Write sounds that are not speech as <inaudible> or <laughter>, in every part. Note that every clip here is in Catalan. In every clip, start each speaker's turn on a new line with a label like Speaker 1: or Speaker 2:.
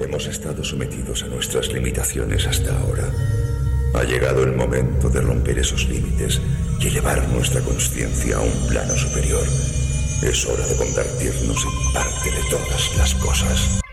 Speaker 1: Hemos estado sometidos a nuestras limitaciones hasta ahora. Ha llegado el momento de romper esos límites y elevar nuestra conciencia a un plano superior. Es hora de convertirnos en parte de todas las cosas.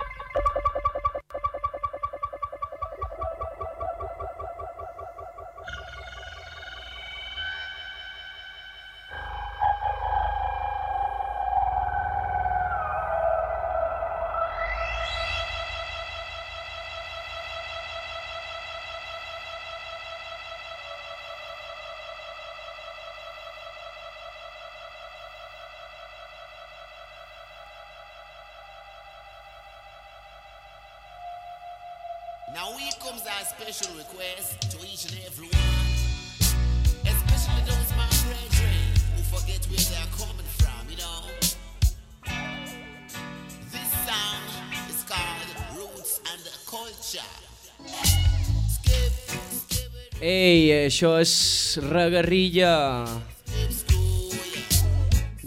Speaker 2: això és
Speaker 3: Regarrilla.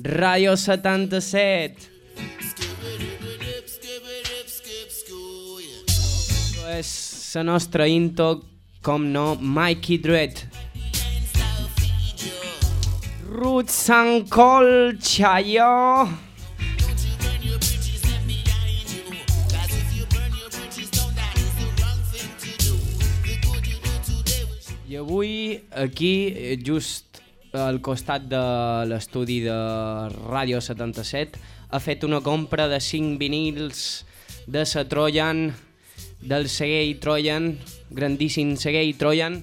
Speaker 2: Radio 77. Això És la nostra intro, com no, Mikey
Speaker 3: Dredd. Ruth
Speaker 2: Sancol Chayo. Aquí, eh, just al costat de l'estudi de Ràdio 77, ha fet una compra de 5 vinils de la Trojan, del Seguei Trojan, grandíssim Seguei Trojan,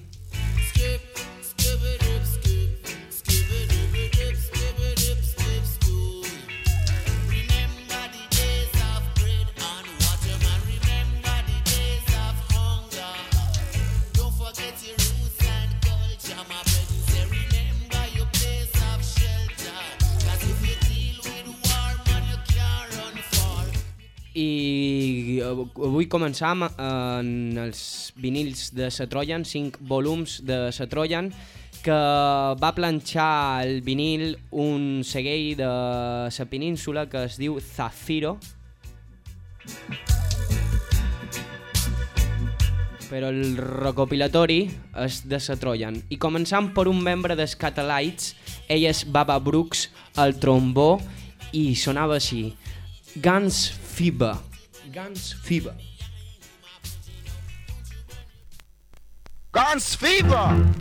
Speaker 2: començam en els vinils de la Trojan, 5 volums de la Trojan, que va planxar el vinil un seguell de la península que es diu Zafiro. però el recopilatori és de la Trojan. I començant per un membre dels Catalites, ell és Baba Brooks, el trombó, i sonava així. Guns Fever. Guns Fever.
Speaker 4: Guns Fever!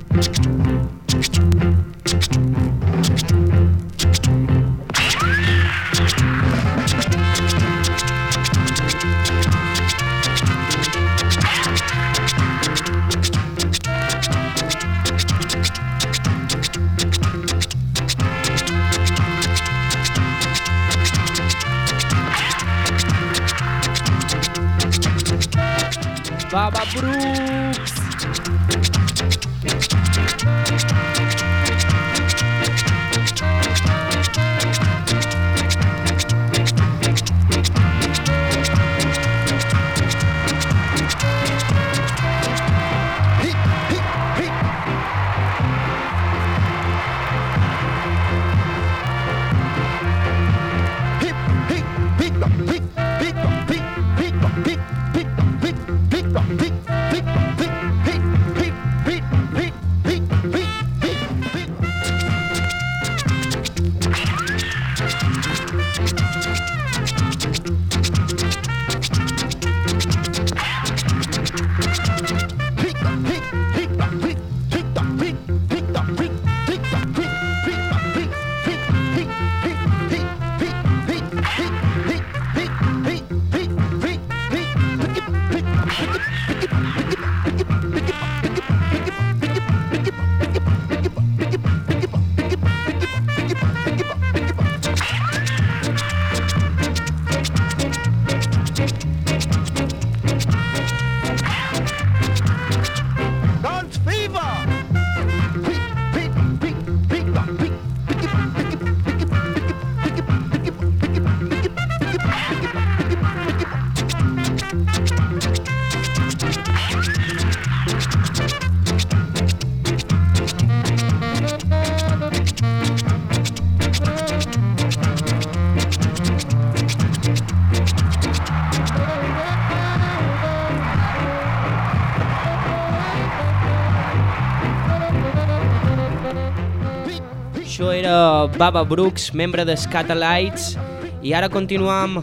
Speaker 2: Baba Brooks,
Speaker 5: membre de Scatalites. i ara continuam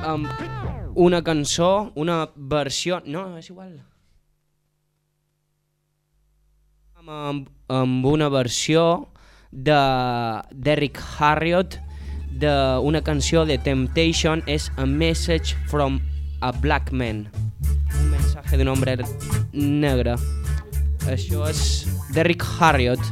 Speaker 5: amb una cançó, una versió... No, és igual. Amb, amb una versió de d'Eric Harriot d'una canció de Temptation és A Message from a Black Man un mensatge d'un home negre això és Derrick Harriot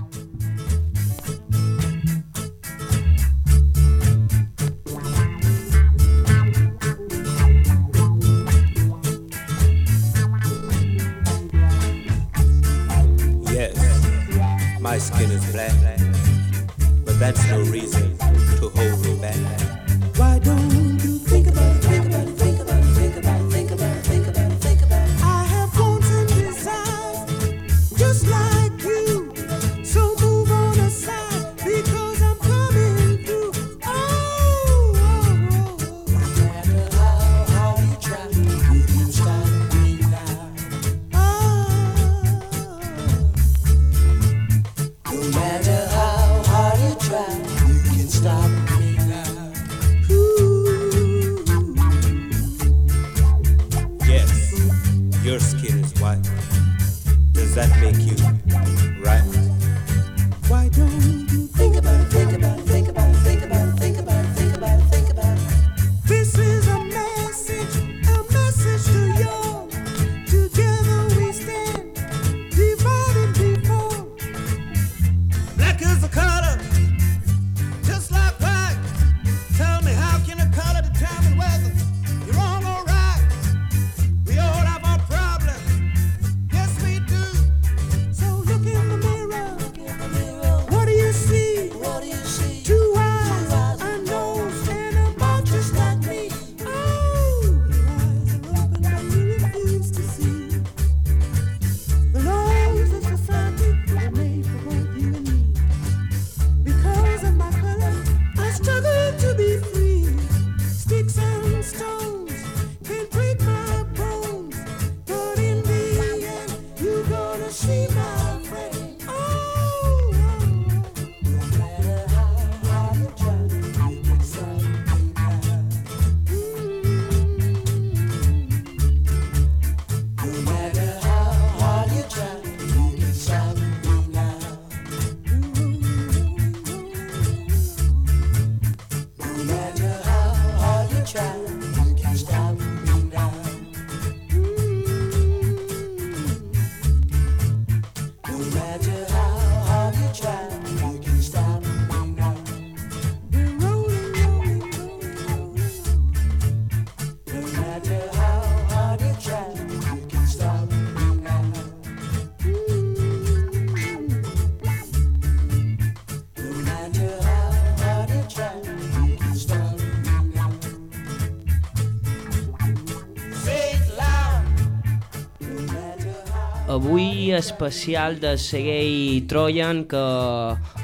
Speaker 5: dia especial de Sergei Trojan que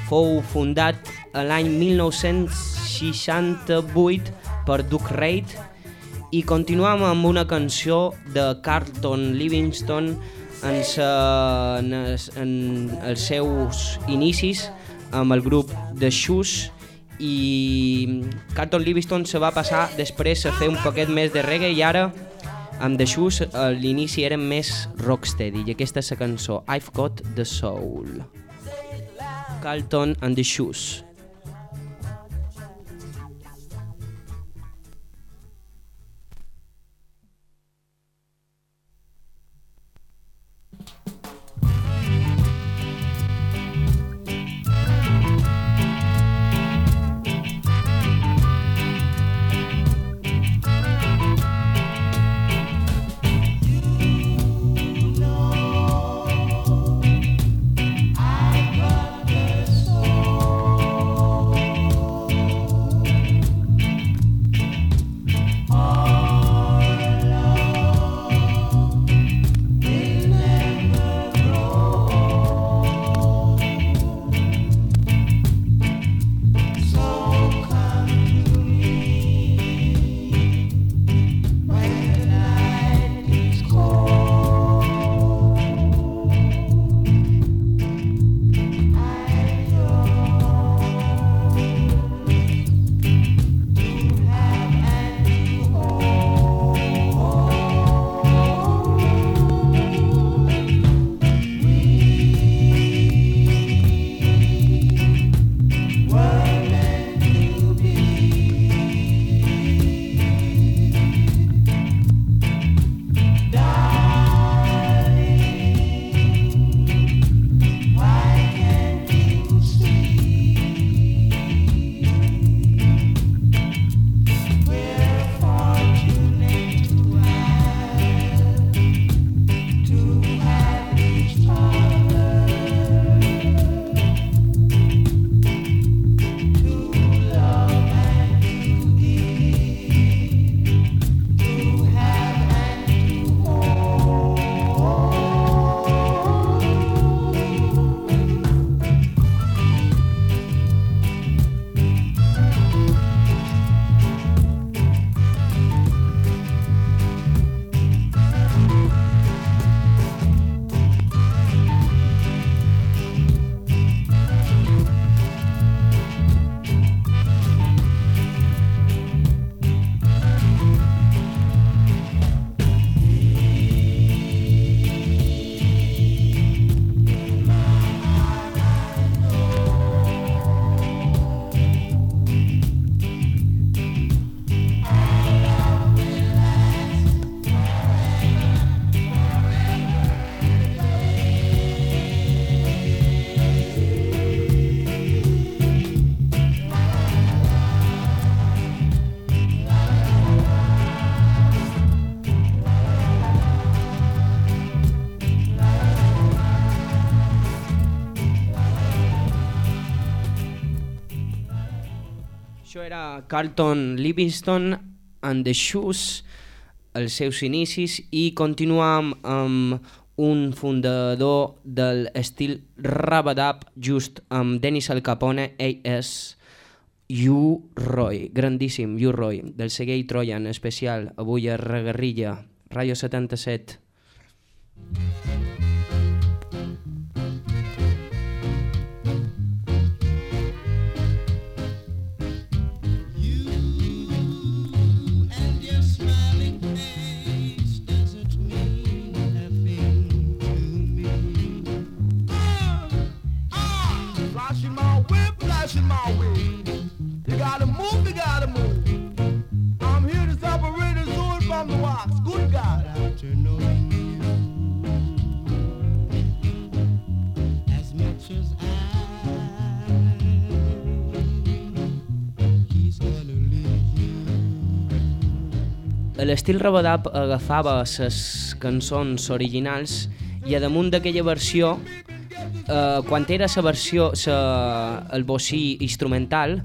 Speaker 5: fou fundat l'any 1968 per Duke Reid. I continuam amb una canció de Carlton Livingston en, sa, en, en els seus inicis amb el grup de Shoes. I Carlton Livingston se va passar després a fer un paquet més de reggae i ara amb The Shoes a l'inici eren més rocksteady i aquesta és la cançó I've Got The Soul. Carlton and The Shoes.
Speaker 2: Carlton Livingston and the Shoes, els seus inicis, i continuam amb un fundador del estil rabadab just amb Dennis Al Capone, és Yu Roy, grandíssim Yu Roy, del Seguei Troyan especial, avui a Reguerrilla, Rayo 77.
Speaker 3: and
Speaker 2: L'estil Rabadab agafava les cançons originals i a damunt d'aquella versió, eh, quan era la versió, sa, el bocí instrumental,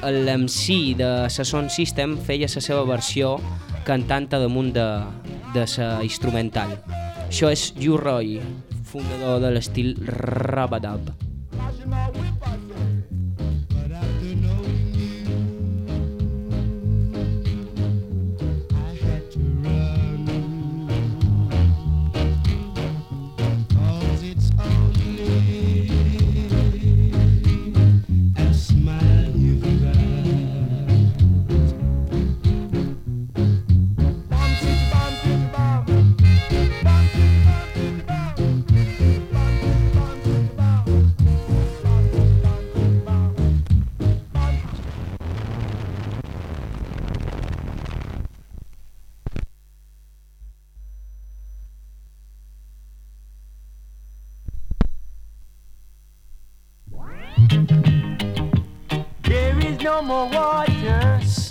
Speaker 2: l'MC de la Sound System feia la seva versió cantant a damunt de, de la instrumental. Això és Yu Roy, fundador de l'estil Rabadab.
Speaker 6: Flashing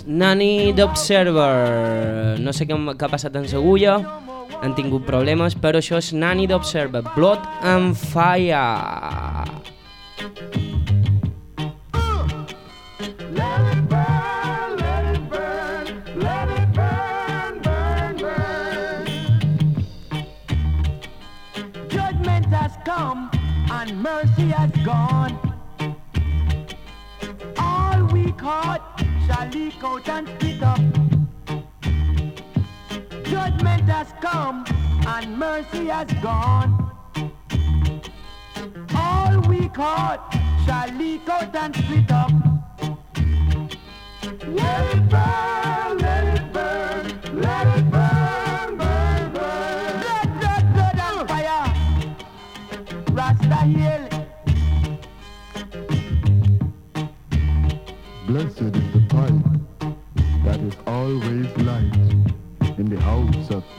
Speaker 2: Nani d'Observer. No sé què, què ha passat amb l'agulla, han tingut problemes, però això és Nani d'Observer. Blood and Fire.
Speaker 6: Judgment has come and mercy has gone. Caught shall leak out and split up. Judgment has come and mercy has gone. All we caught shall leak out and split up. Burn,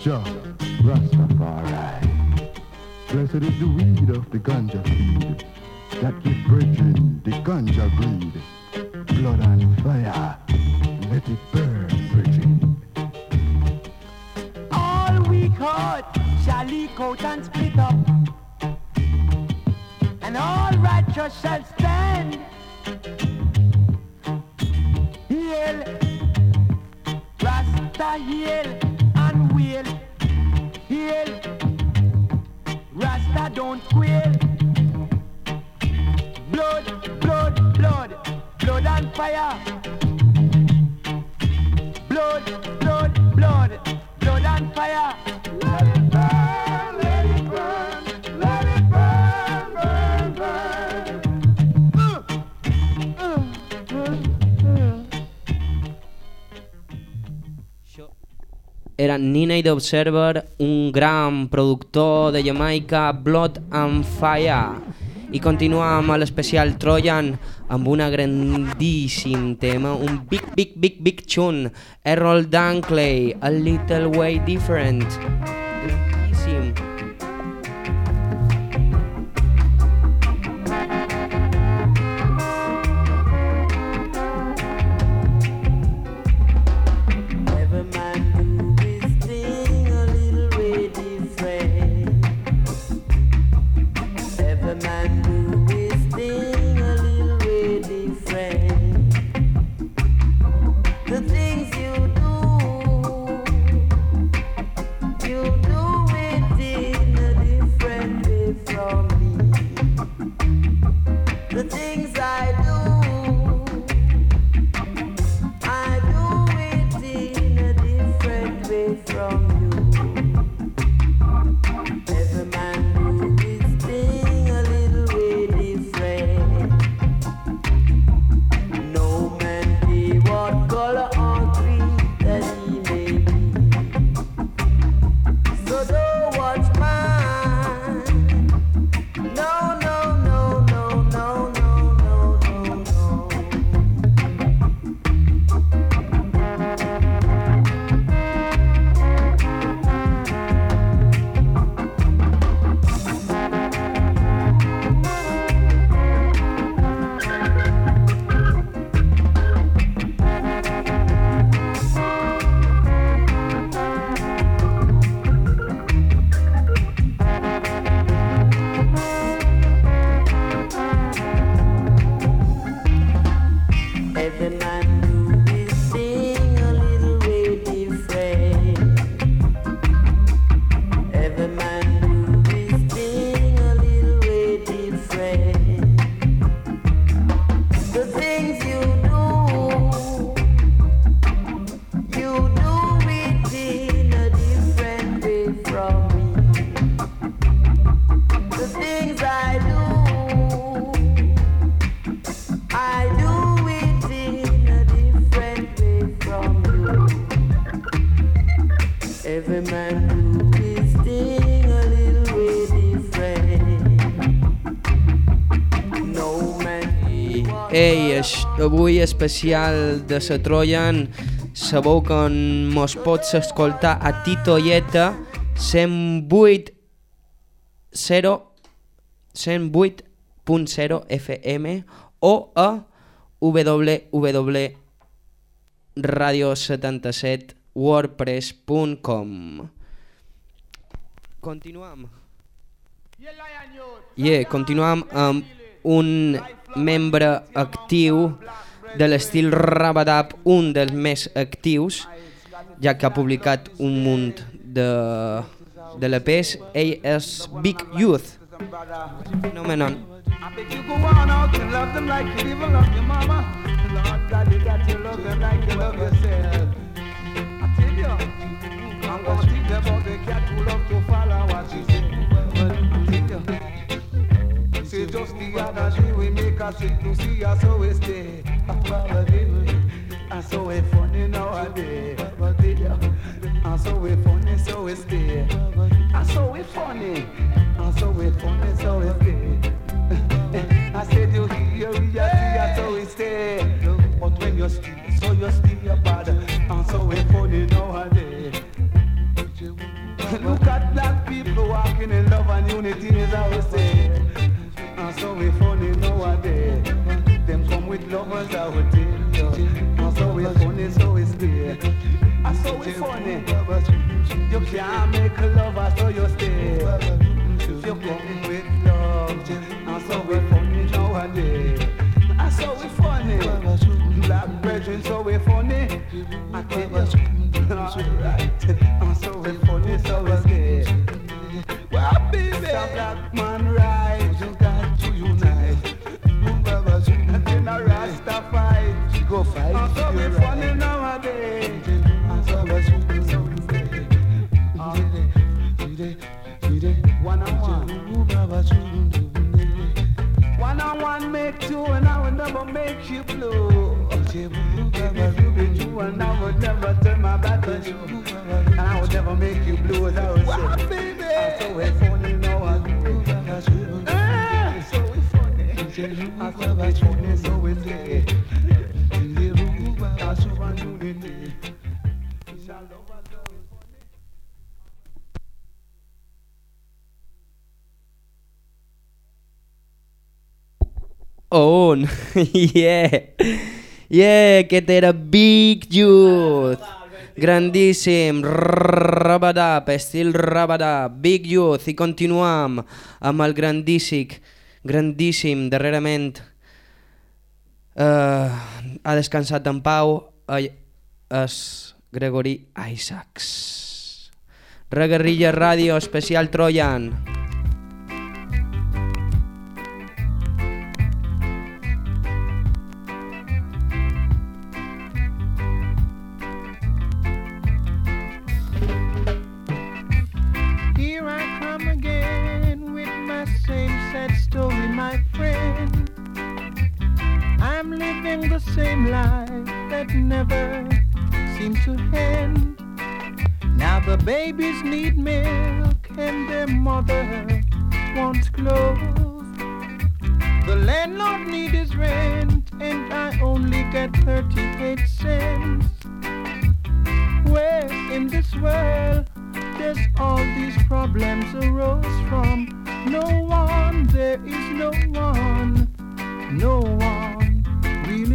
Speaker 7: house Rastafari. Blessed is the weed of the ganja seed that give brethren the ganja breed. Blood and fire, let it burn, brethren.
Speaker 6: All we caught shall leak out and split up. And all righteous shall stand. Hail, Rasta hail wail. Hail, Rasta don't quail. Blood, blood, blood, blood and fire. Blood,
Speaker 2: era Nina i d'Observer, un gran productor de Jamaica, Blood and Fire. I continuam a l'especial Trojan amb una grandíssim tema, un big, big, big, big tune, Errol Dunkley, A Little Way Different. Avui especial de la Troyan, sabeu que mos pots escoltar a Tito Ieta 108 0 108.0 FM o a www.radio77wordpress.com Continuam. Yeah, continuam amb un membre actiu de l'estil Rabadab, un dels més actius, ja que ha publicat un munt de, de l'EPs. Ell és Big Youth. Phenomenon.
Speaker 4: I bet you go love them like you love your mama. You them you love yourself. I tell you, I'm gonna teach you about the cat love to follow what you, say just the day we make a sick to see us so we stay. I so we funny nowadays. Tell so we funny so we stay. I so we funny. I so we funny so we stay. <laughs> I said you hear we see us so we stay. But when you stay, so you stay bad. And so we funny nowadays. <laughs> Look at black people walking in love and unity is how we say. And so we funny nowadays. Them come with lovers tell you. And so we funny so we stay. And so we funny. You can't make love so you stay. You come with love. And so we funny nowadays. And so we funny. Black brethren so we funny. I you. You. And I would never make you blue as I would say. baby. I'm so we funny now I do. Ah, so we funny. I'm so we funny so we stay. That's who I'm doing. Shall love us so we funny.
Speaker 2: On! yeah! Yeah, aquest era Big Youth! Grandíssim! Rabadab, estil Rabadab, Big Youth! I continuam amb el grandíssim, grandíssim, darrerament uh, ha descansat en pau, eh, és Gregory Isaacs. Reguerrilla Ràdio, especial Troyan.
Speaker 8: The same life that never seems to end. Now the babies need milk and their mother wants clothes. The landlord needs his rent and I only get 38 cents. Where in this world does all these problems arose from? No one, there is no one, no one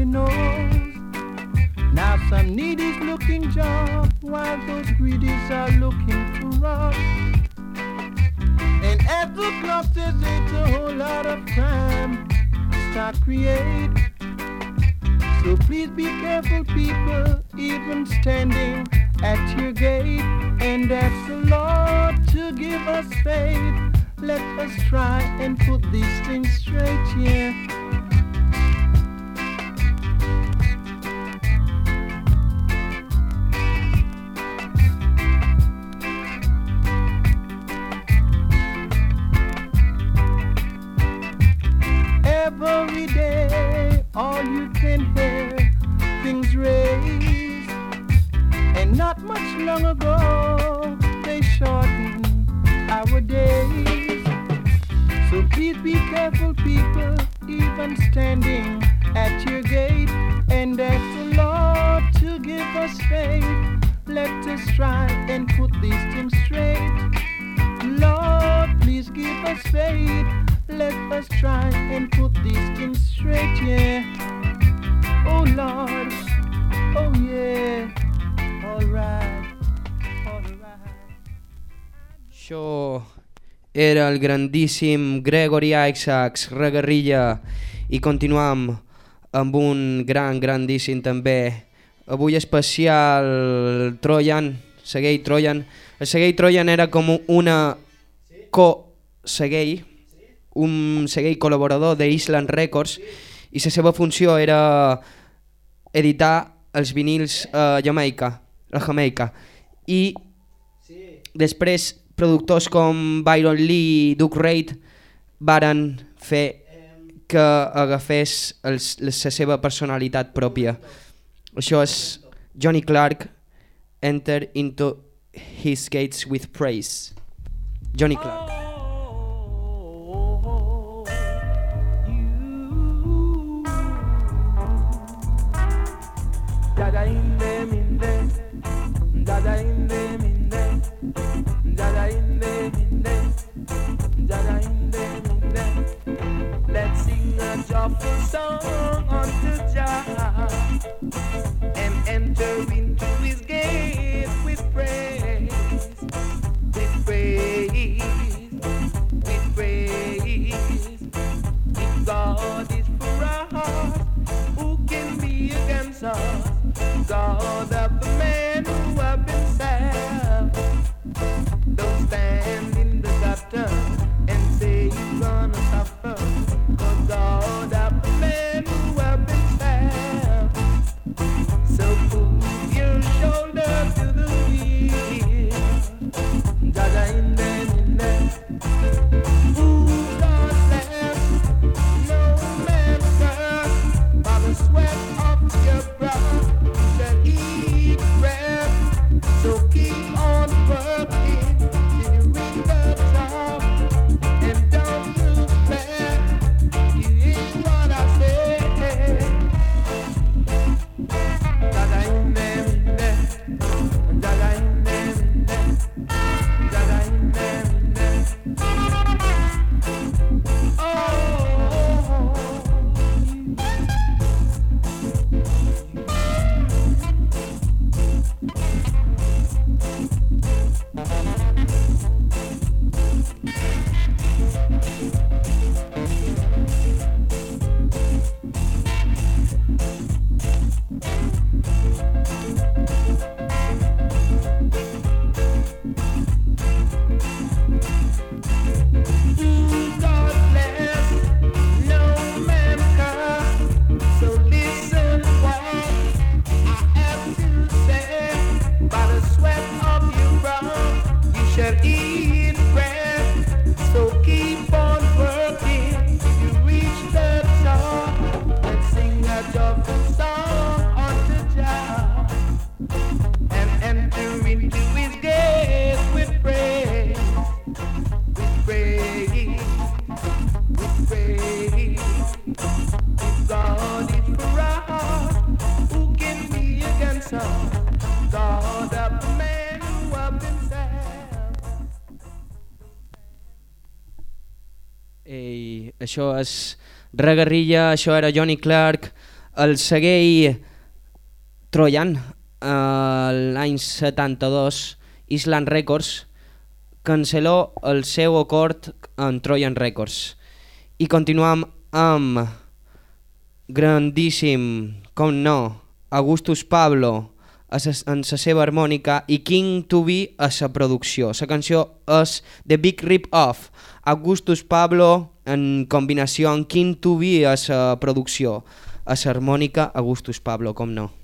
Speaker 8: really knows. Now some needy's looking job while those greedies are looking to rush. And as the says it's a whole lot of time to start create. So please be careful, people, even standing at your gate. And ask the Lord to give us faith. Let us try and put these things straight, yeah. and fair things raised. And not much long ago,
Speaker 9: they shortened our days. So please be careful, people, even standing at your gate. And ask the Lord to give us faith. Let us try and put these things straight. Lord, please give us faith. Let us try and put these things straight, yeah. Oh
Speaker 2: era el grandíssim Gregory Isaacs, Reguerrilla, i continuam amb un gran, grandíssim també. Avui especial Trojan, Seguei Trojan. El Seguei Trojan era com una co-Seguei, un Seguei col·laborador d'Island Records, i la seva funció era editar els vinils a Jamaica, a Jamaica. I després productors com Byron Lee i Duke Reid varen fer que agafés els, la seva personalitat pròpia. Això és Johnny Clark enter into his gates with praise. Johnny Clark.
Speaker 9: Dada in them in them, dada in them in them, dada in them in them, dada in them in them. Let's sing a joyful song unto Jah God
Speaker 2: això és Reguerrilla, això era Johnny Clark, el seguei Trojan, eh, l'any 72, Island Records, cancel·ló el seu acord en Trojan Records. I continuam amb grandíssim, com no, Augustus Pablo en la seva harmònica i King to be a la producció. La canció és The Big Rip Off. Augustus Pablo en combinació amb King to be a la producció. A la harmònica Augustus Pablo, com no.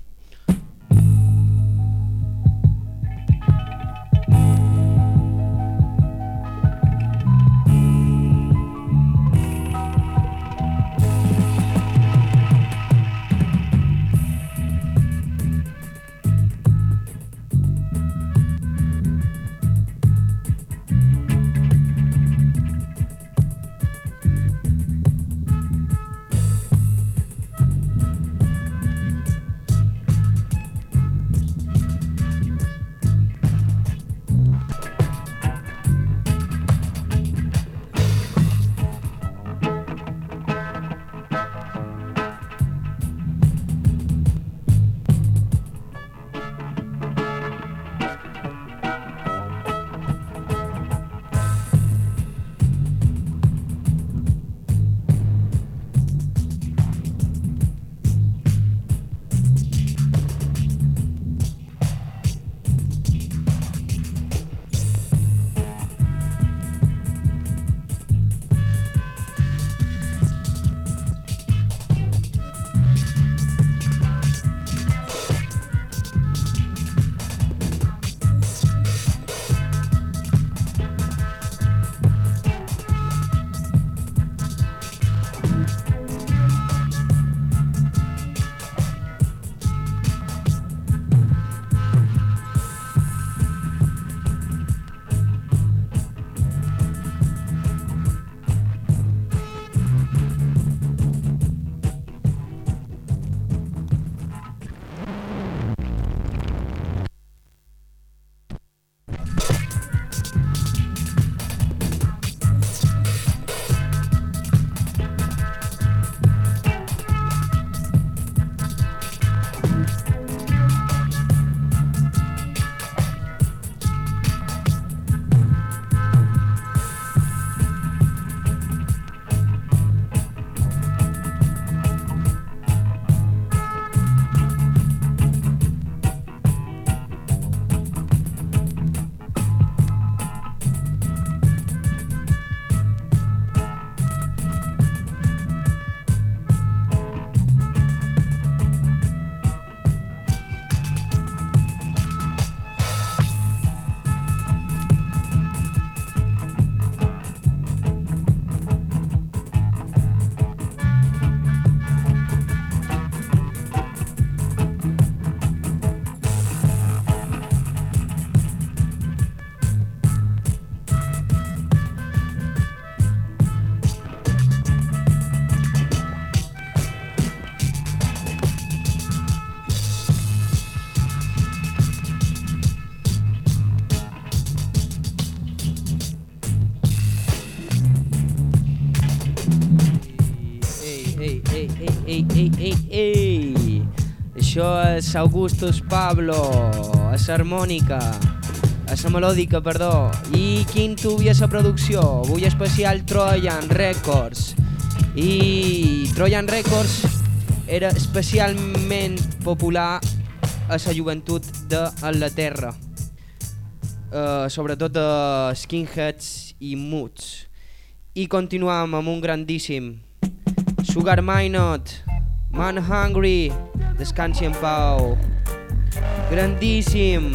Speaker 6: és Augustus Pablo, és harmònica, a la melòdica, perdó, i Quinto a la producció, avui especial Trojan Records. I Trojan Records era especialment popular a la joventut d'Anglaterra, uh, sobretot de skinheads i moods. I continuam amb un grandíssim, Sugar Minot, Man Hungry, Descansi en pau. Grandíssim.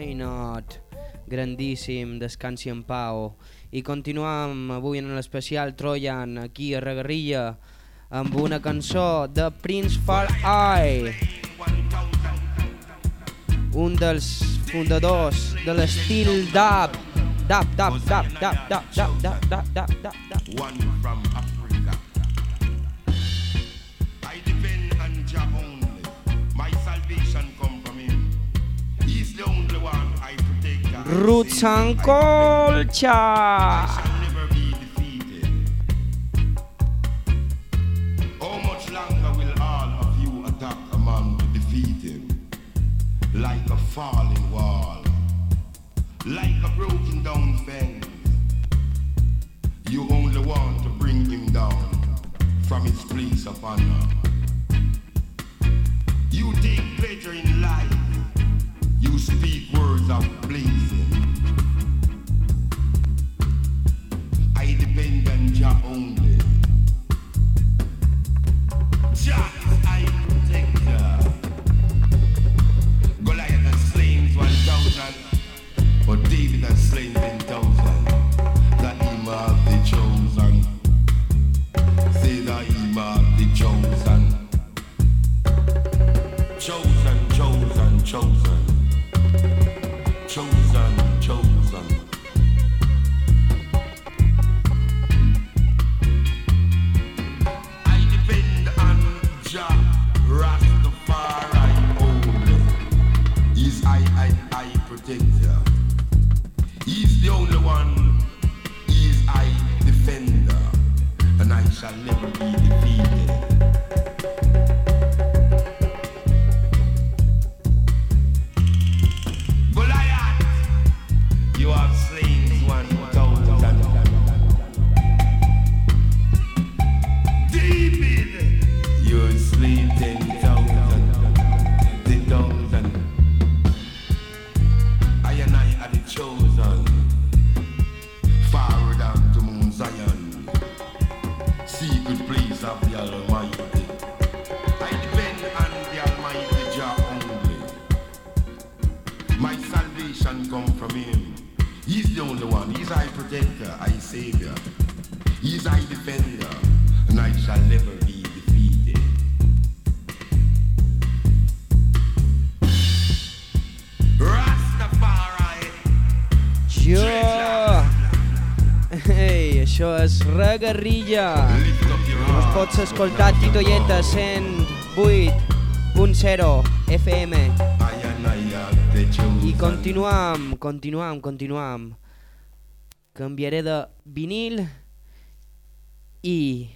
Speaker 10: Why
Speaker 2: not? Grandíssim, descansi en pau. I continuam avui en l'especial Troyan, aquí a Regarrilla, amb una cançó de Prince Fall Eye, un dels fundadors de l'estil. Dub, dub, dub, dub, dub, dub, dub, dub, dub, dub,
Speaker 11: him? Like a falling wall, like a broken down fence. You only want to bring him down from his place of honor. You take pleasure in life. You speak words of blazing. Chosen, chosen. Chosen, He's the only one. He's I defender, and I shall never be defeated.
Speaker 2: Es
Speaker 11: heart.
Speaker 2: pots escoltar Titoieta 108.0 FM.
Speaker 11: I
Speaker 2: continuam, continuam, continuam. Canviaré de vinil i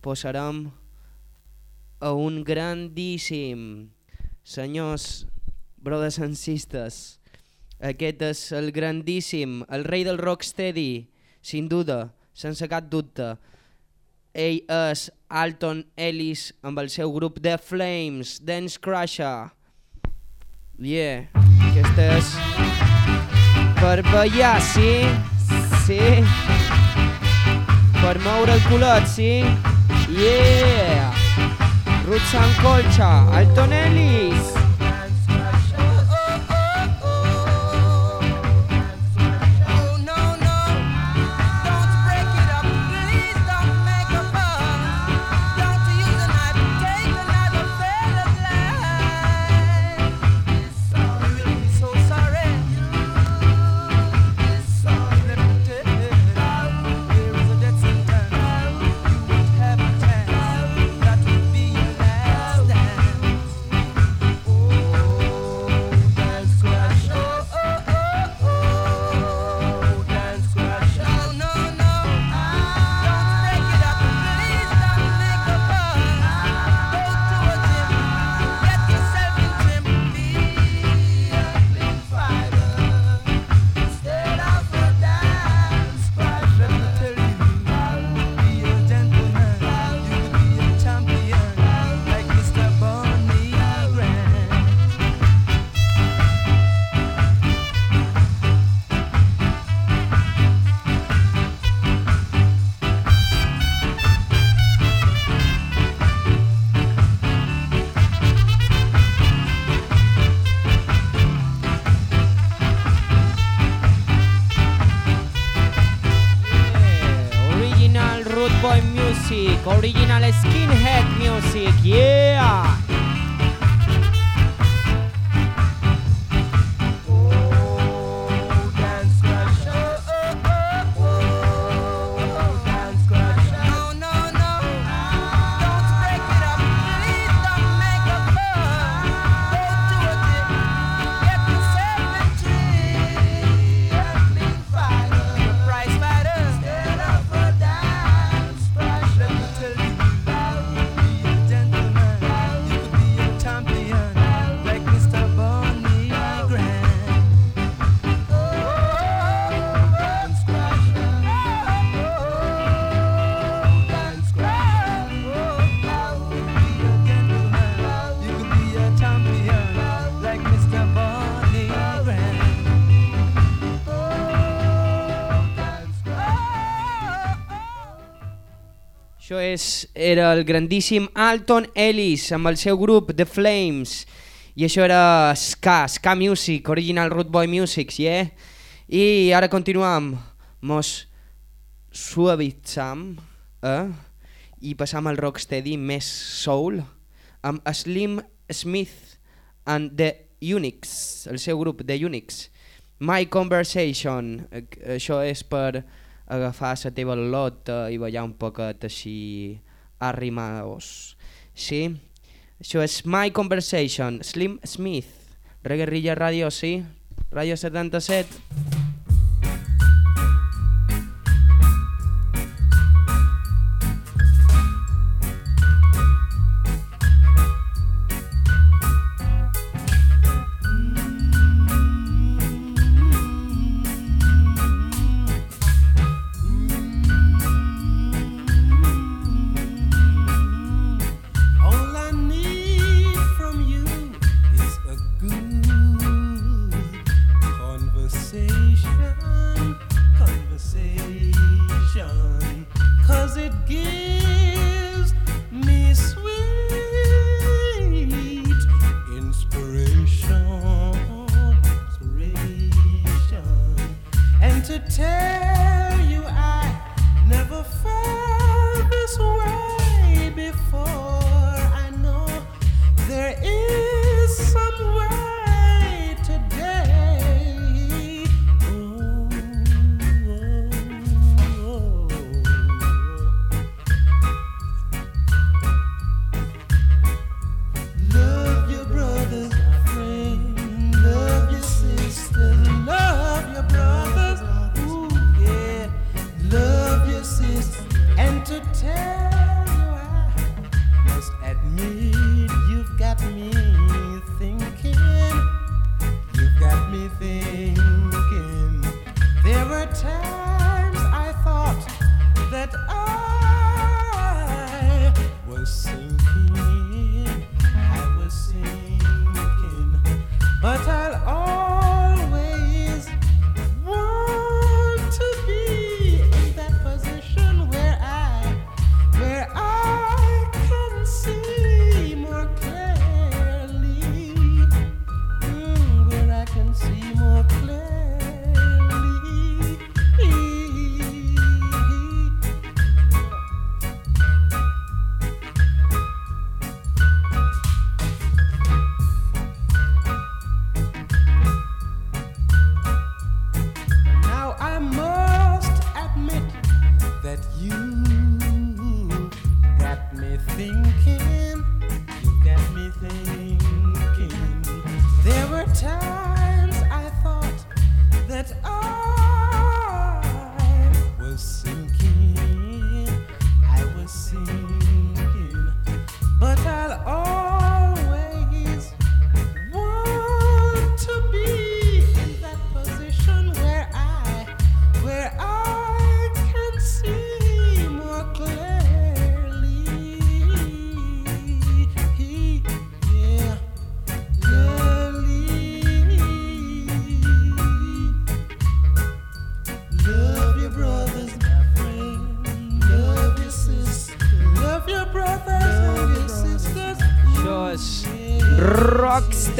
Speaker 2: posarem a un grandíssim senyors sisters aquest és el grandíssim el rei del rocksteady sin duda, sense cap dubte ell és Alton Ellis amb el seu grup The Flames Dance Crusher Yeah, aquesta és per ballar, sí? Sí? Per moure el culot, sí? Yeah! Roots and Alton Ellis!
Speaker 5: era el grandíssim Alton Ellis amb el seu grup The Flames i això era Ska, Ska Music, Original Root Boy Music, yeah? I ara continuam, mos suavitzam eh? i passam al rocksteady més soul amb Slim Smith and The Unix, el seu grup The Unix. My Conversation, eh, això és per agafar la teva lota i ballar un poquet així Arrimados. Sí? Això és My Conversation, Slim Smith. Reggae Radio, sí? Radio 77.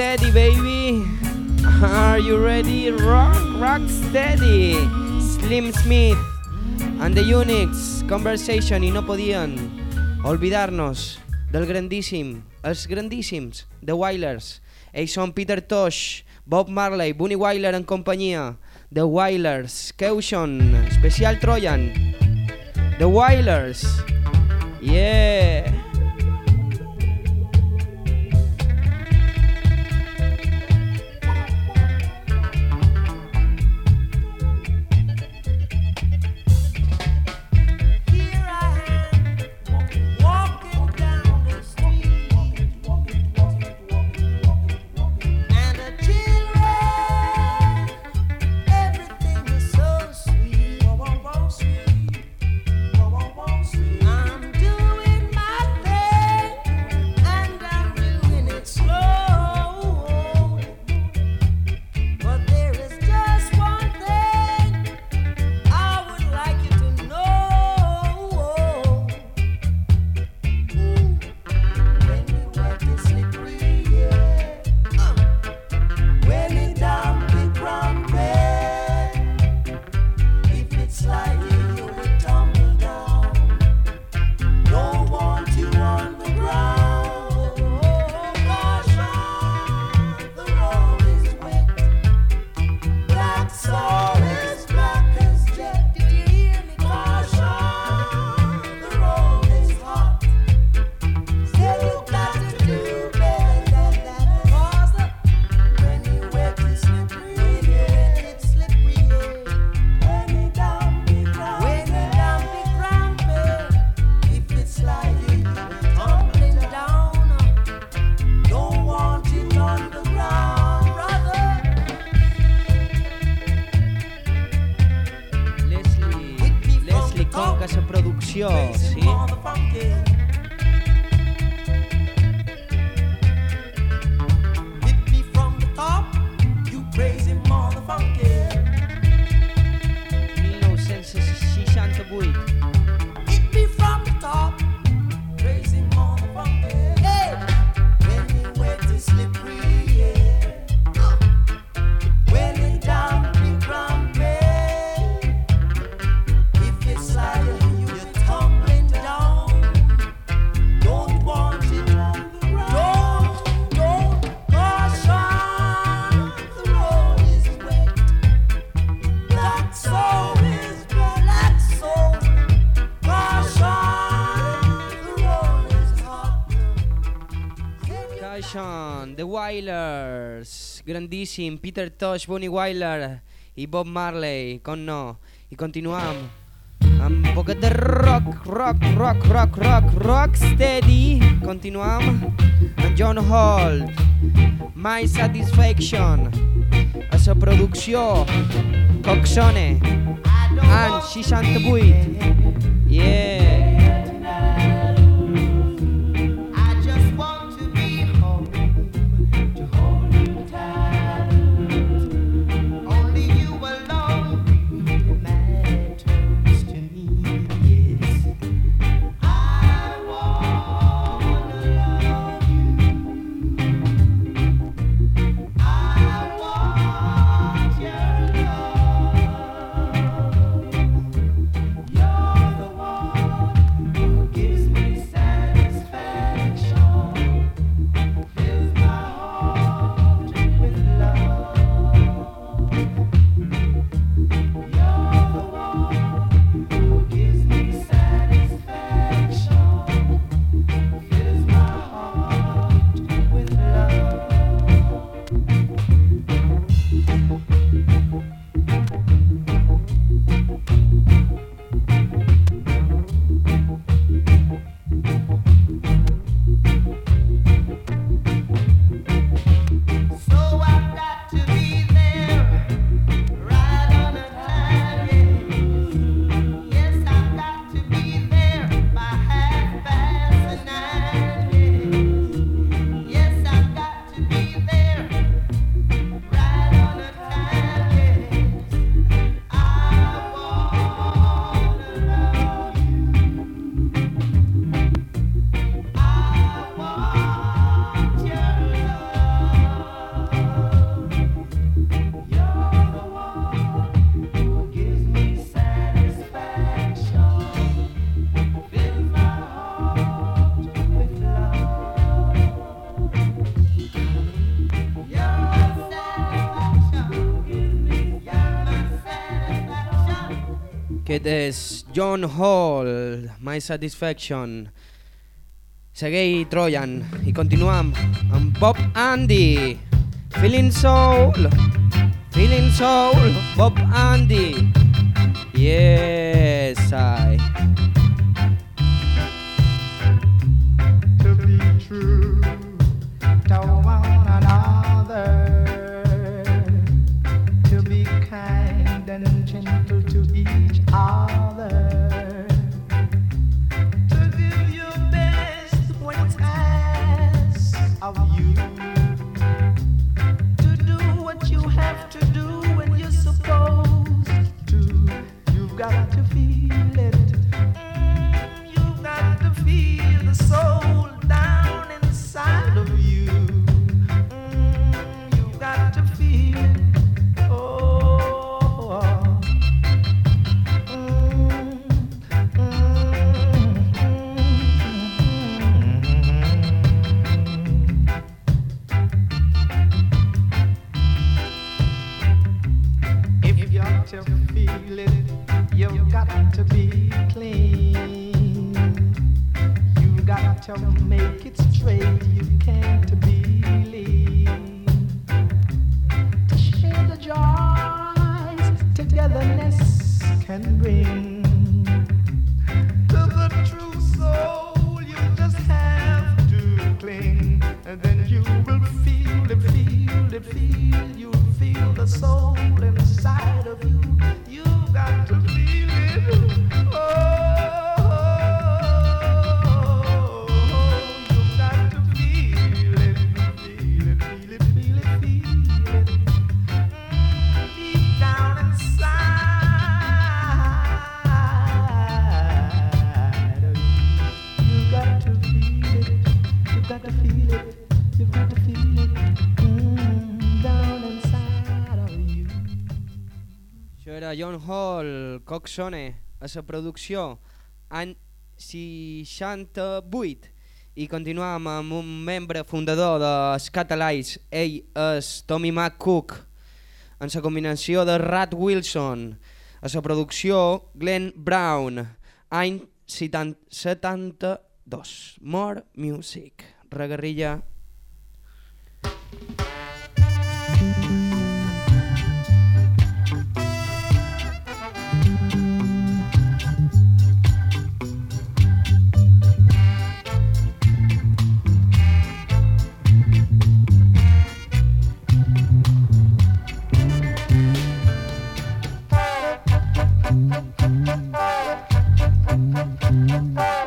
Speaker 5: steady, baby? Are you ready? Rock, rock steady. Slim Smith
Speaker 2: and the Unix, Conversation i no podien olvidarnos del grandíssim, els grandíssims, The Wailers. Ells són Peter Tosh, Bob Marley, Bunny Wailer en companyia, The Wailers, Caution, Especial Trojan, The Wailers, yeah!
Speaker 6: The
Speaker 2: Wailers, grandíssim, Peter Tosh, Bonnie Wailer i Bob Marley, com no. I continuam amb un poquet de rock, rock, rock, rock, rock, rock steady. Continuam amb John Holt, My Satisfaction, a sa producció Coxone, anys 68. Yeah.
Speaker 8: Aquest és John Hall, My Satisfaction. Seguei Trojan i continuam amb Bob Andy. Feeling soul, feeling soul, Bob Andy. Yes, I... Coxone a la producció any 68 i continuam amb un membre fundador dels Catalais, ell és Tommy McCook, en la combinació de Rat Wilson, a la producció Glenn Brown, any 72, More Music, Regarrilla.
Speaker 12: Thank
Speaker 2: you. Mm-hmm.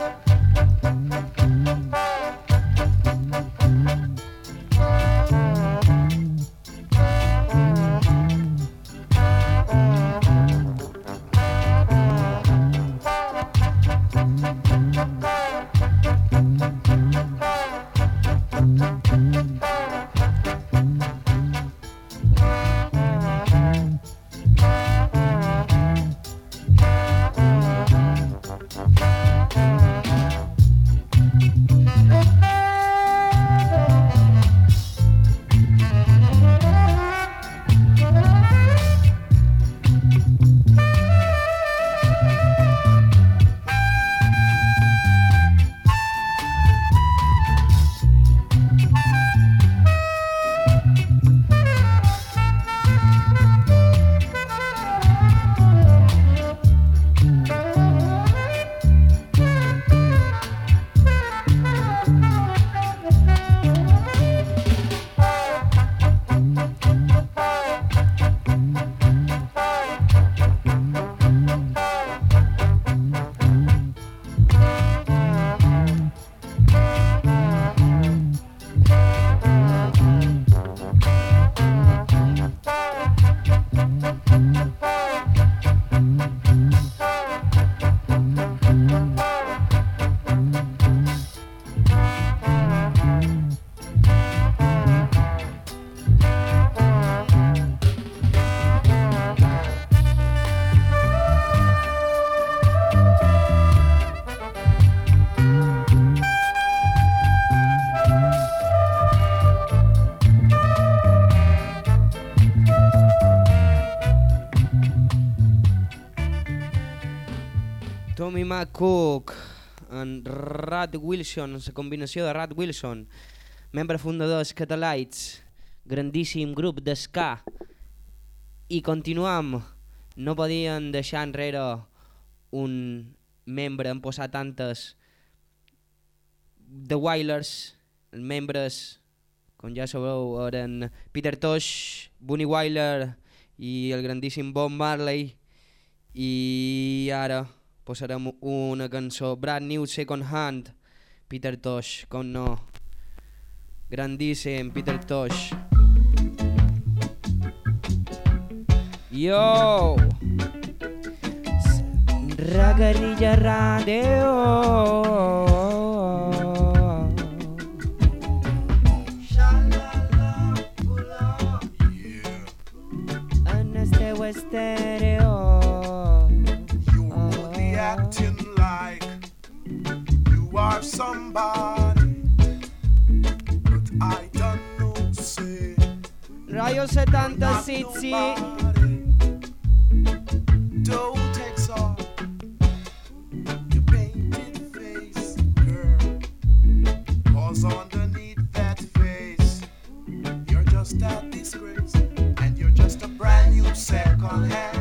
Speaker 2: Cook, en Rad Wilson, la combinació de Rad Wilson, membre fundador dels Catalites, grandíssim grup d'esca. I continuam, no podien deixar enrere un membre en posar tantes. The Wailers, membres, com ja sabeu, eren Peter Tosh, Bunny Wailer i el grandíssim Bob Marley. I ara posarem una cançó. Brand New, Second Hand, Peter Tosh, com no. Grandíssim, Peter Tosh. Yo! Ragarilla Radio.
Speaker 13: love somebody, but I don't know your painted face, underneath that face, you're just a disgrace, and you're just a brand new second hand.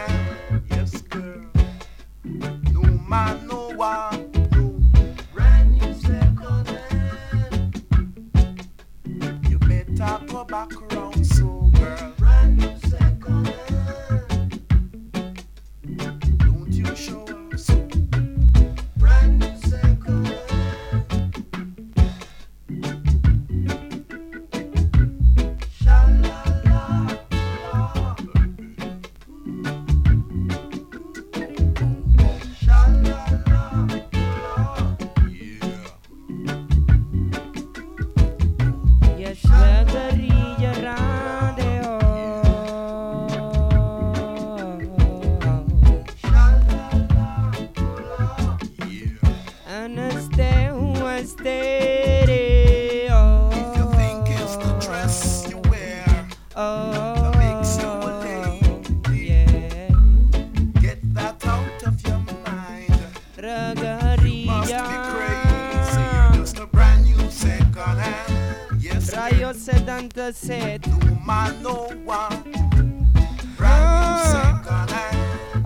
Speaker 13: Seka said, Manoa.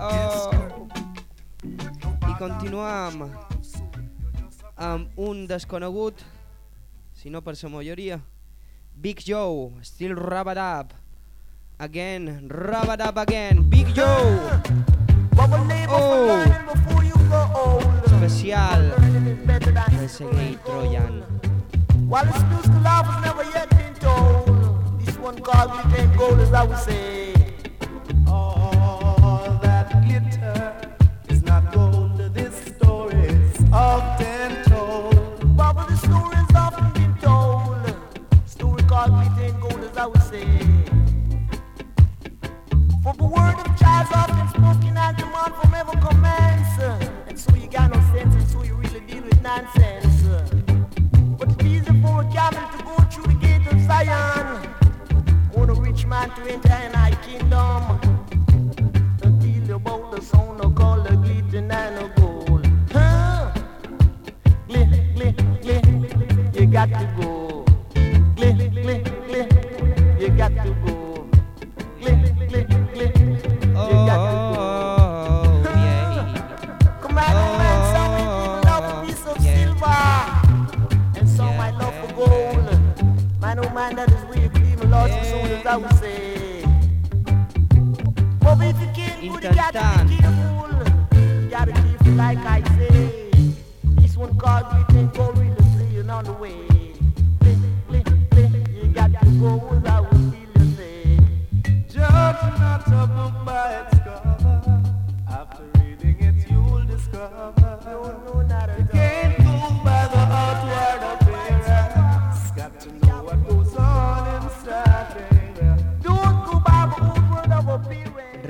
Speaker 2: Oh. oh. I continuam amb un desconegut, si no per sa majoria, Big Joe, still rub it up. Again, rub it up again, Big Joe. Oh. Especial, Messegate Trojan.
Speaker 9: While it's still love never yet One call we take gold as I would say. every time I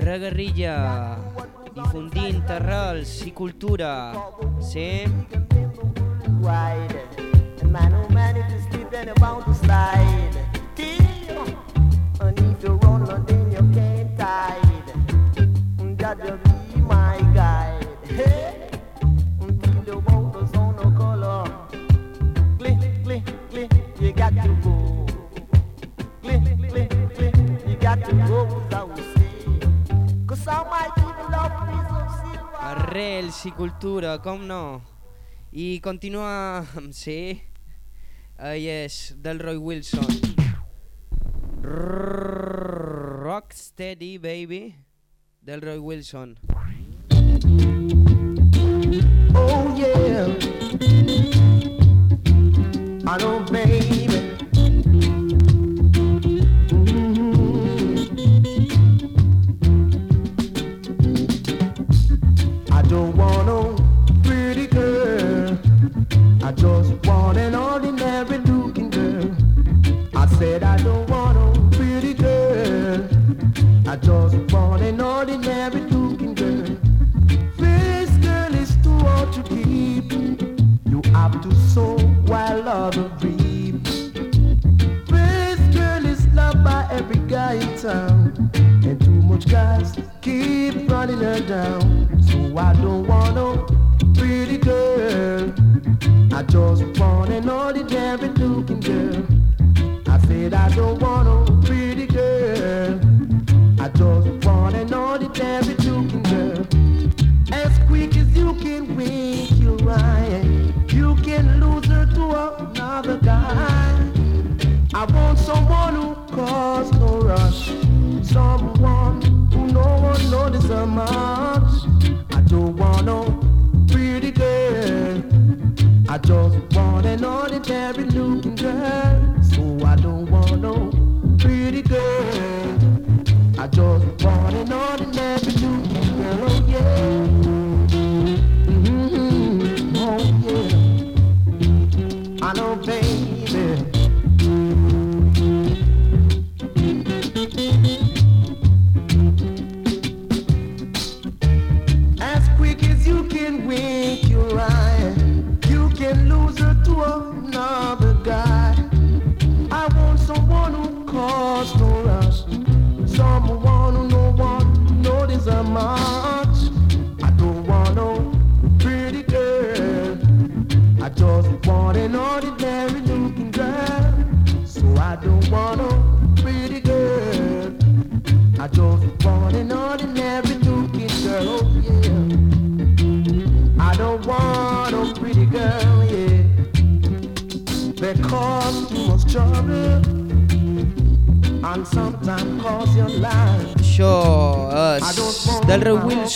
Speaker 2: Regarrilla, difundint arrels i cultura. Sí?
Speaker 6: Wide, and man who manifested and about to slide.
Speaker 2: cultura, com no? I continua <laughs> sí. Uh, yes, del Roy Wilson. Rock Steady Baby del Roy Wilson.
Speaker 6: Oh yeah. I know baby down.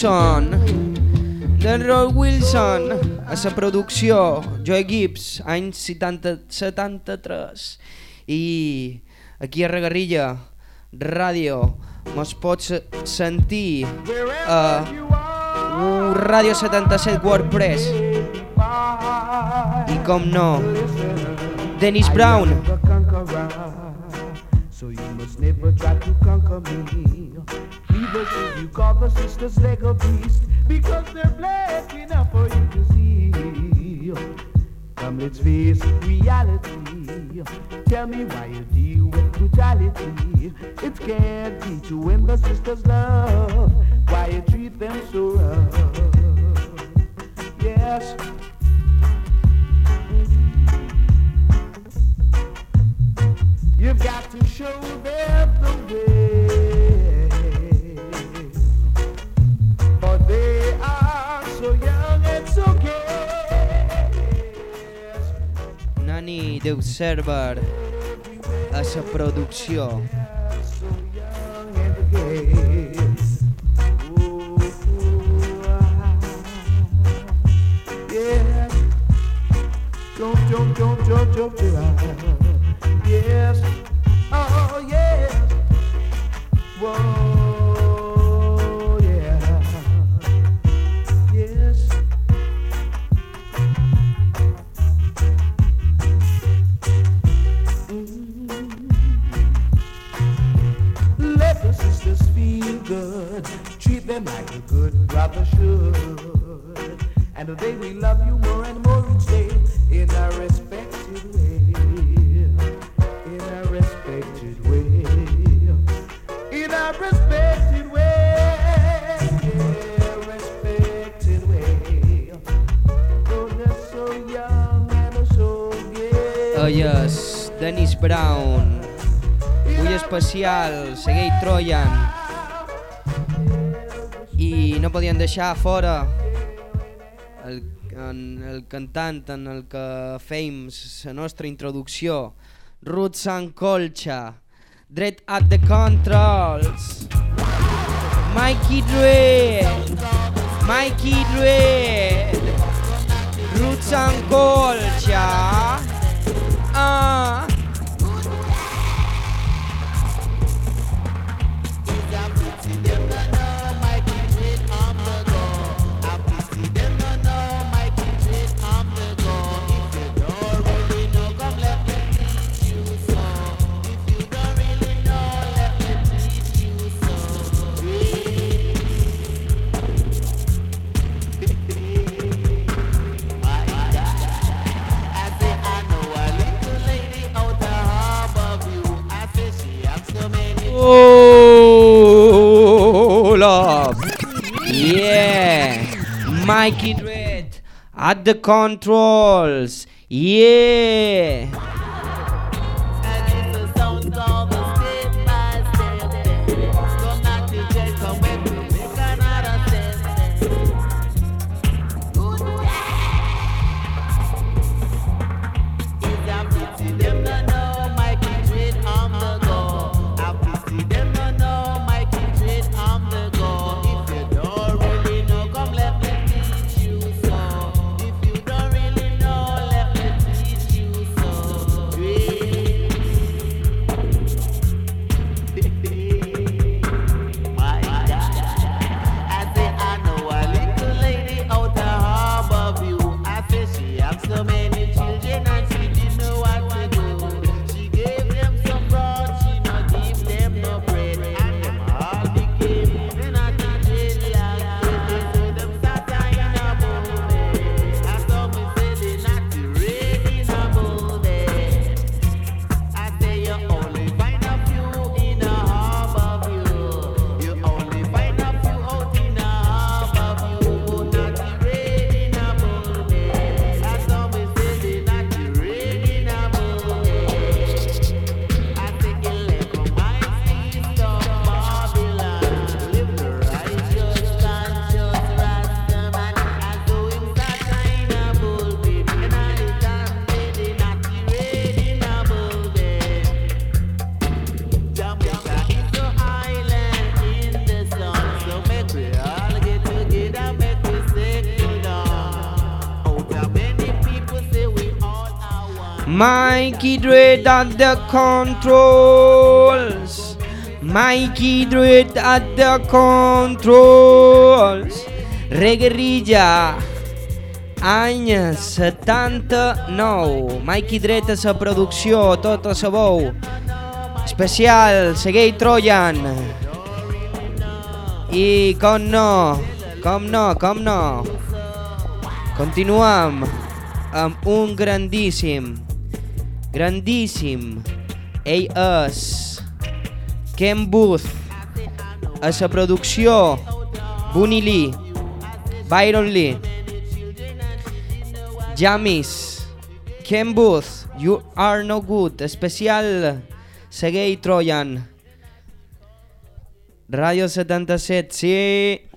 Speaker 2: Wilson. Del Roy Wilson a la producció Joe Gibbs anys 70, 73 i aquí a Regarrilla Ràdio mos pots sentir eh, a uh, Ràdio 77 Wordpress. I com no Dennis Brown.
Speaker 9: So you must never try to conquer me. You call the sisters Lego beast, because they're black enough for you to see. Come, let's face reality. Tell me why you deal with brutality. It can't teach you when the sisters love. Why you treat them so rough. Yes. You've got to show them the way.
Speaker 2: Dani Déu
Speaker 9: Server
Speaker 14: a la producció.
Speaker 6: Yes, oh yes. Whoa. Good. Treat them like a good brother should. And today we love you more and more each day in a respected way. In a respected way. In a respected way. Oh.
Speaker 14: Oh, yes, Dennis Brown. Avui especial, segueix Troyan. No podien deixar fora el, en, el cantant en el que feim la nostra introducció, Roots and Colcha, Dret at the Controls, Mikey Dread, Mikey Dread, Roots and Colcha. Ah. Love. Yeah. Mikey Dread at the controls. Yeah. Mikey Dread at the controls. Mikey Dread at the controls. Reguerrilla. Any 79. Mikey Dread a la producció, tot a sabou. Especial, segueix Troyan. I com no, com no, com no. Continuem amb un grandíssim, grandíssim. Ell és Ken Booth. A la producció, Bunny Lee, Byron Lee, Jamis, Ken Booth, You Are No Good, especial. Seguei Troyan. Ràdio 77, sí.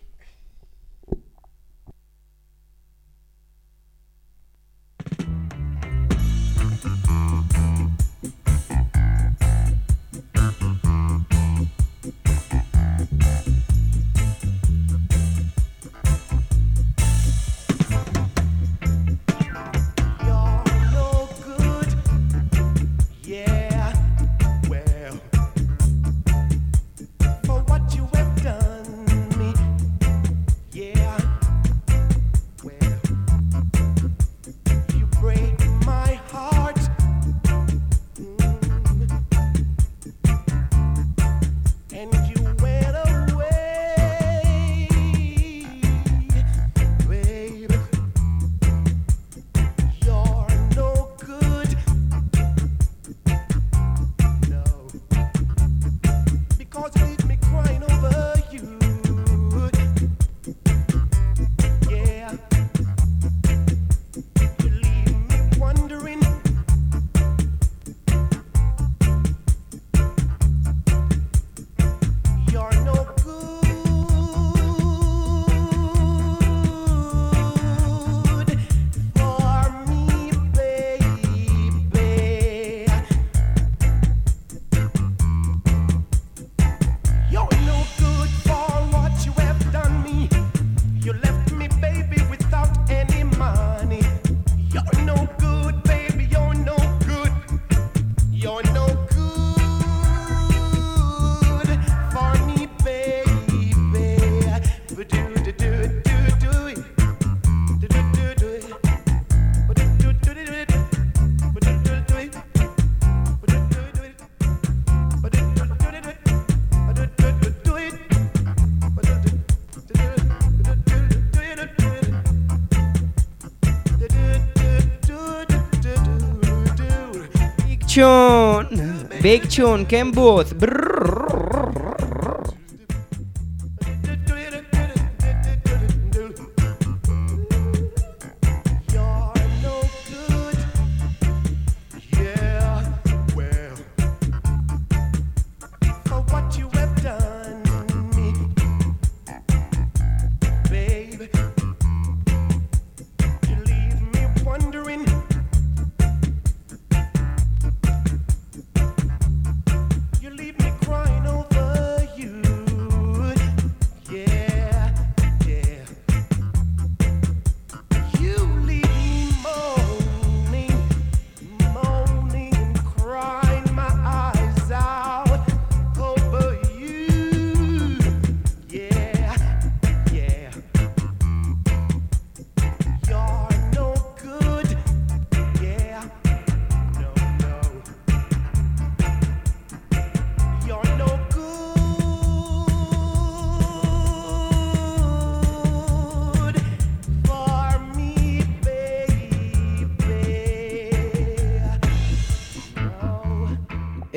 Speaker 13: Big tune, Ken Booth.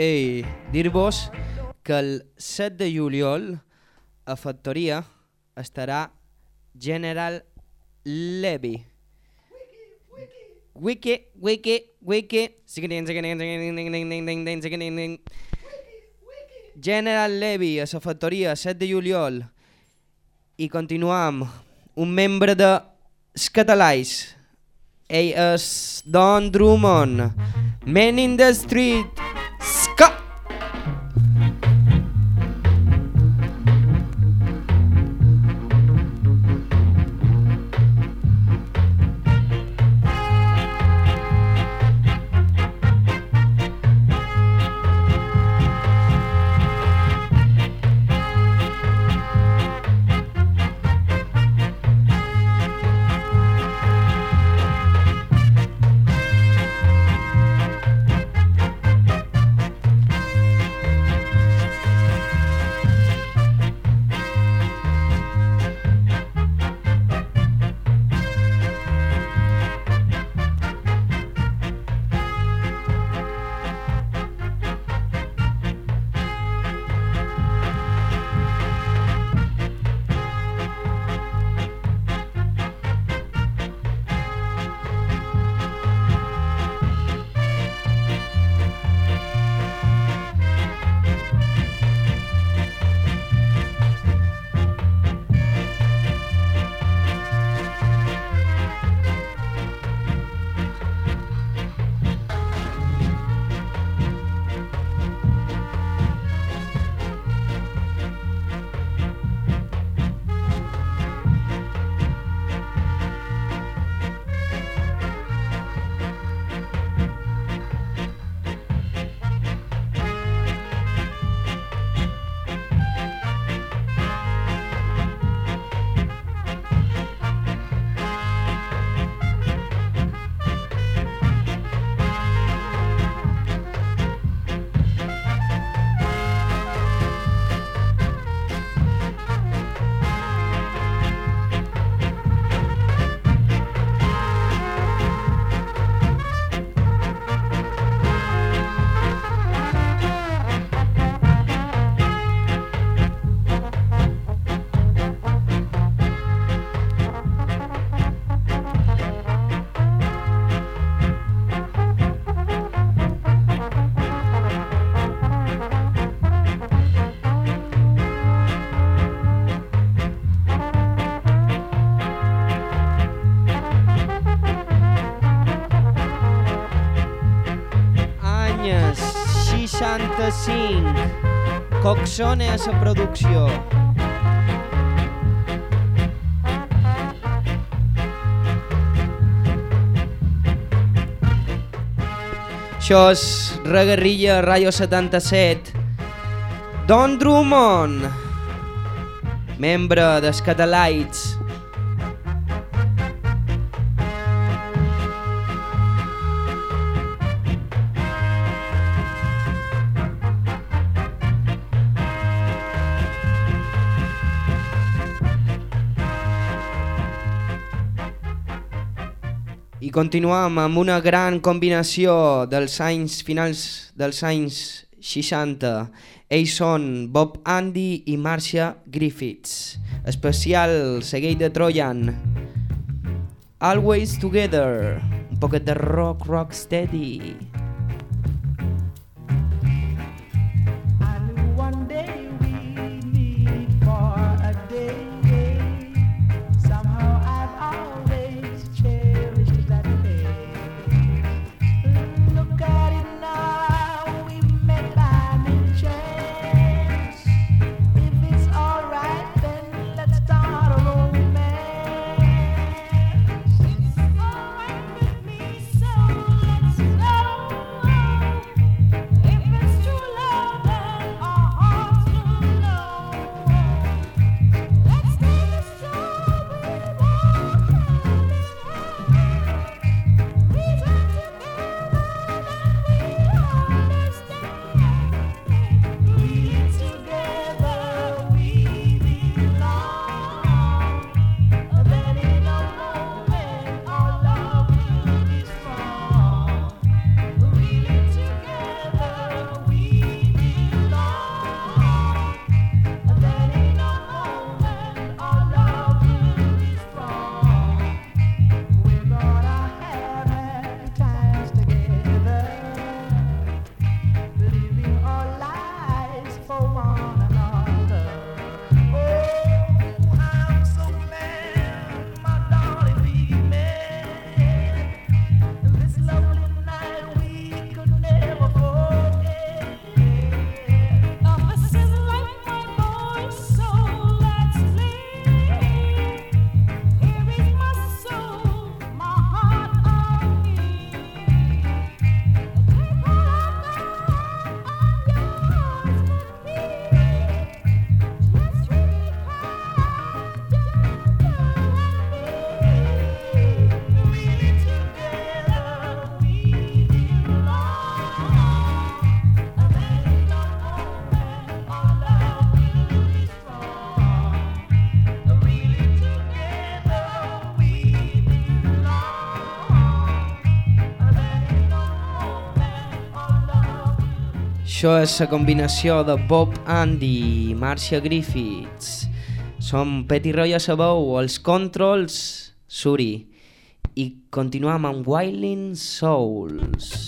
Speaker 13: Ei, dir-vos que el 7 de juliol a Factoria estarà General Levy. Wiki, wiki, wiki. General Levy a la factoria 7 de juliol i continuam un membre de Catalais ell és Don Drummond Man in the Street Ska Coxone a la producció. Això és Reguerrilla Rayo 77 Don Drummond membre dels Catalites
Speaker 8: continuam amb una gran combinació dels anys finals dels anys 60. Ells són Bob Andy i Marcia Griffiths. Especial Seguei de Trojan. Always Together. Un poquet de rock, rock steady. Això és la combinació de Bob Andy i Marcia Griffiths. Som Petty Roy a Sabou, els controls, Suri. I continuem amb Wildin' Souls.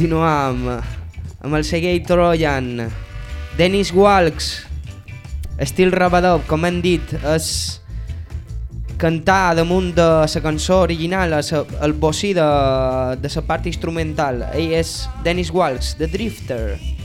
Speaker 8: continuar amb, amb el Sergei Trojan. Dennis Walks, estil rabadop, com hem dit, és cantar damunt de la cançó original, sa, el bocí de, de la part instrumental. Ell és Dennis Walks, The Drifter.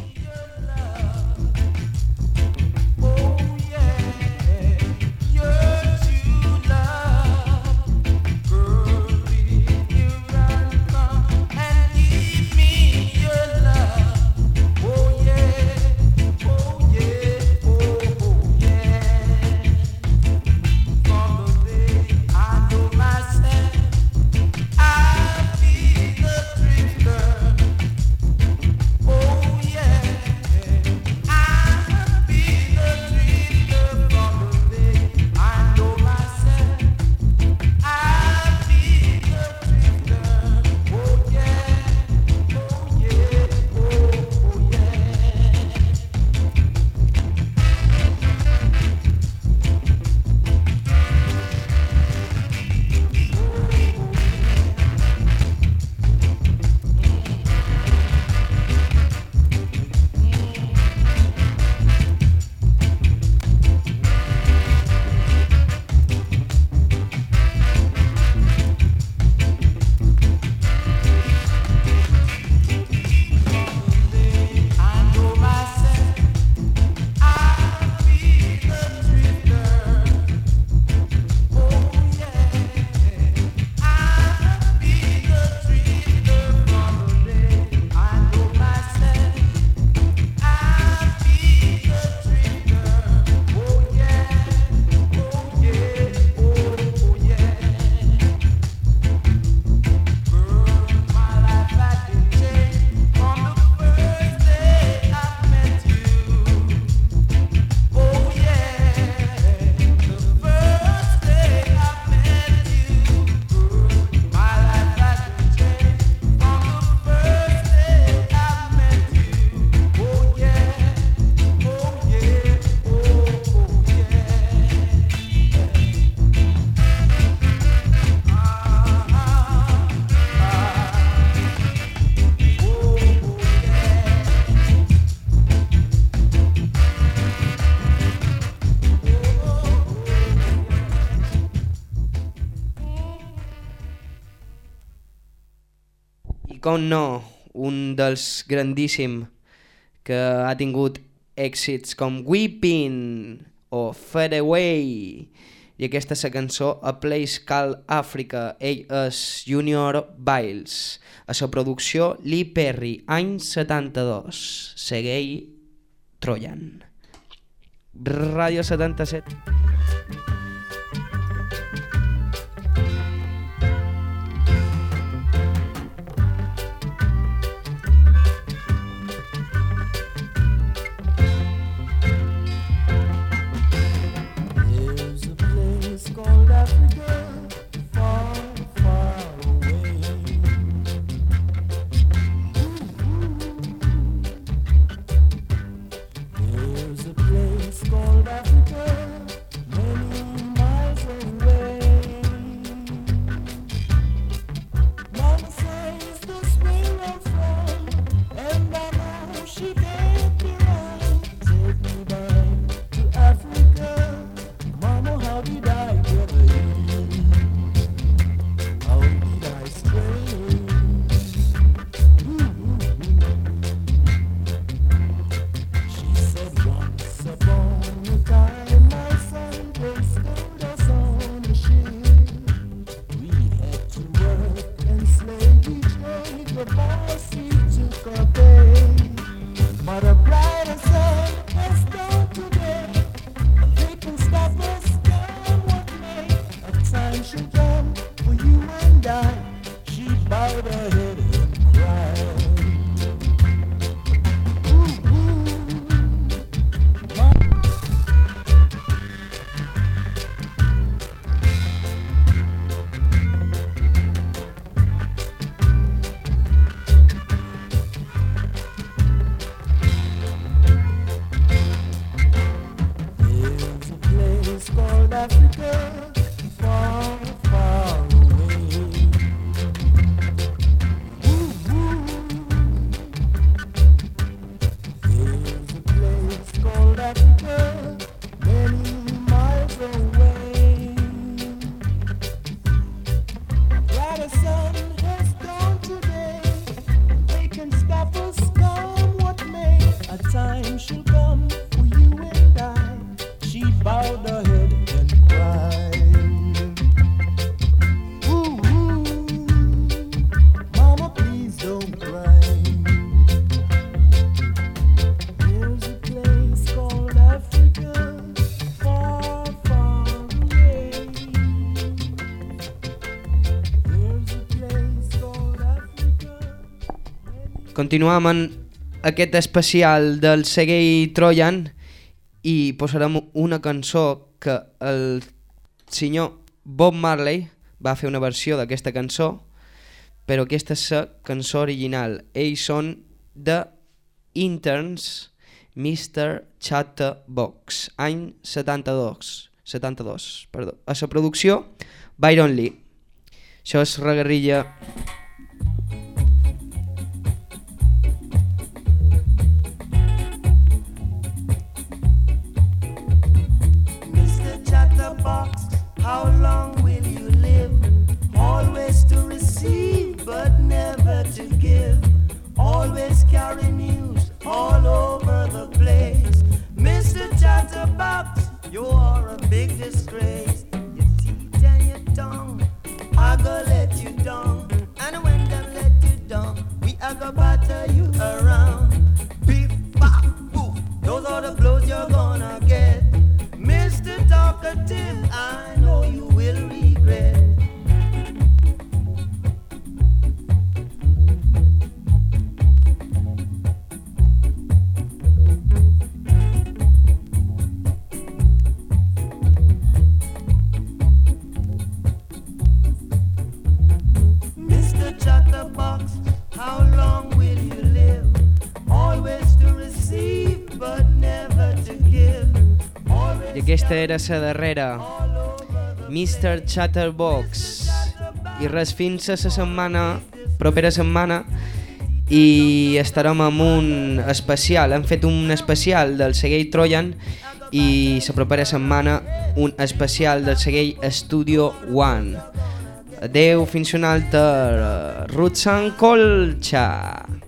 Speaker 8: com no, un dels grandíssim que ha tingut èxits com Weeping o Fade Away i aquesta és la cançó A Place Called Africa. Ell és Junior Biles. A la producció Lee Perry, any 72. Seguei Trojan. Ràdio 77.
Speaker 2: Continuam en aquest especial del Seguei Trojan i posarem una cançó que el senyor Bob Marley va fer una versió d'aquesta cançó, però aquesta és la cançó original. Ells són The Interns, Mr. Chatterbox, any 72, 72 perdó. A la producció, Byron Lee. Això és reguerrilla
Speaker 9: how long will you live? Always to receive, but never to give. Always carry news all over the place. Mr. Chatterbox, you are a big disgrace. Your teeth and your tongue, I go let you down. And when them let you down, we are go batter you around. Beef, bop, boof, those are the blows you're gonna get. I know you will regret. How long will you live? Always to receive, but.
Speaker 2: I aquesta era la darrera. Mr. Chatterbox. I res fins a la setmana, propera setmana, i estarem amb un especial. Hem fet un especial del Seguell Trojan i la propera setmana un especial del Seguell Studio One. Adeu, fins un altre. Roots and Colcha.